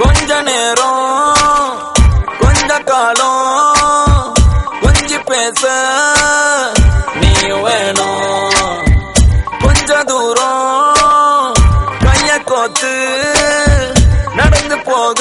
கொஞ்ச நேரம் கொஞ்ச காலம் கொஞ்சி பேச நீ வேணும். கொஞ்ச தூரம் கைய கோத்து நடந்து போக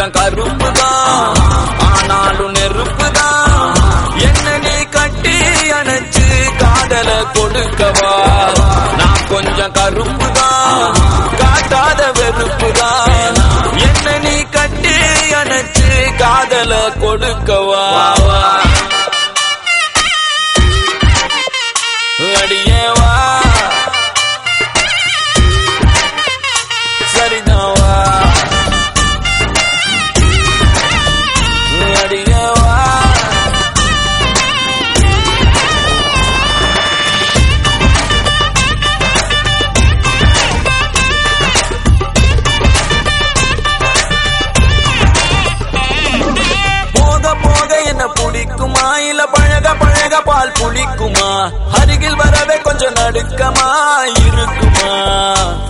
கொஞ்சம் கருப்பு தான் ஆனாலும் நெருப்பு தான் என்ன நீ கட்டி அணைச்சு காதல கொடுக்கவா? நான் கொஞ்சம் கருப்பு தான் காட்டாத வெறுப்பு தான் என்ன நீ கட்டி அணைச்சு காதல கொடுக்கவா? அடியேவா? சரிதான் அருகில் வரவே கொஞ்சம் நடுக்கமா இருக்குமா?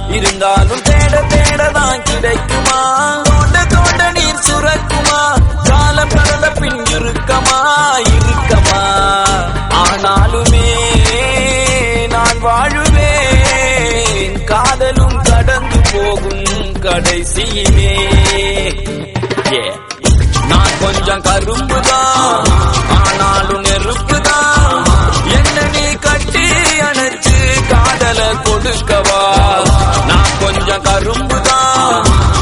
இருந்தாலும் தேட தேடதான் கிடைக்குமா? தோண்ட தோண்ட நீர் சுரக்குமா? காலம் கடந்த பின் இருக்கமா இருக்கமா ஆனாலுமே நான் வாழுவேன். காதலும் கடந்து போகும் கடைசியிலே. நான் கொஞ்சம் கரும்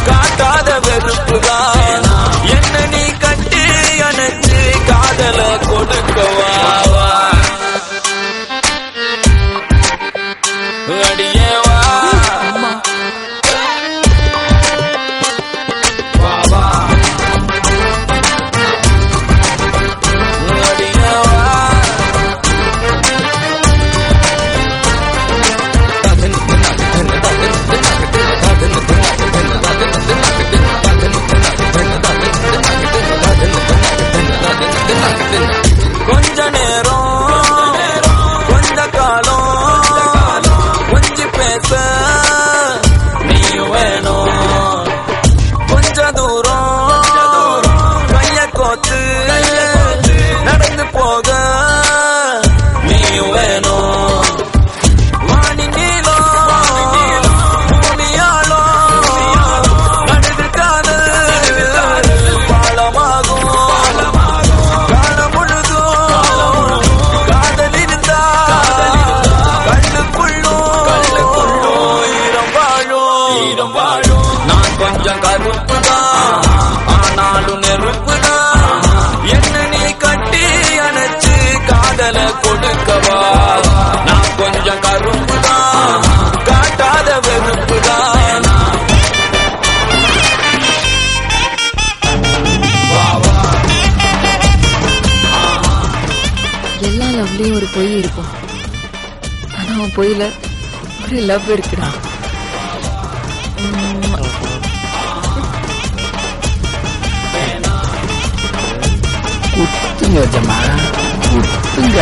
காட்டாத வெறுப்புதான். என்ன நீ எல்லா ஒரு பொய் இருக்கும். ஆனா அவன் பொய்ல ஒரு லவ் இருக்குடா. உம், குத்துங்க ஜமா குத்துங்க.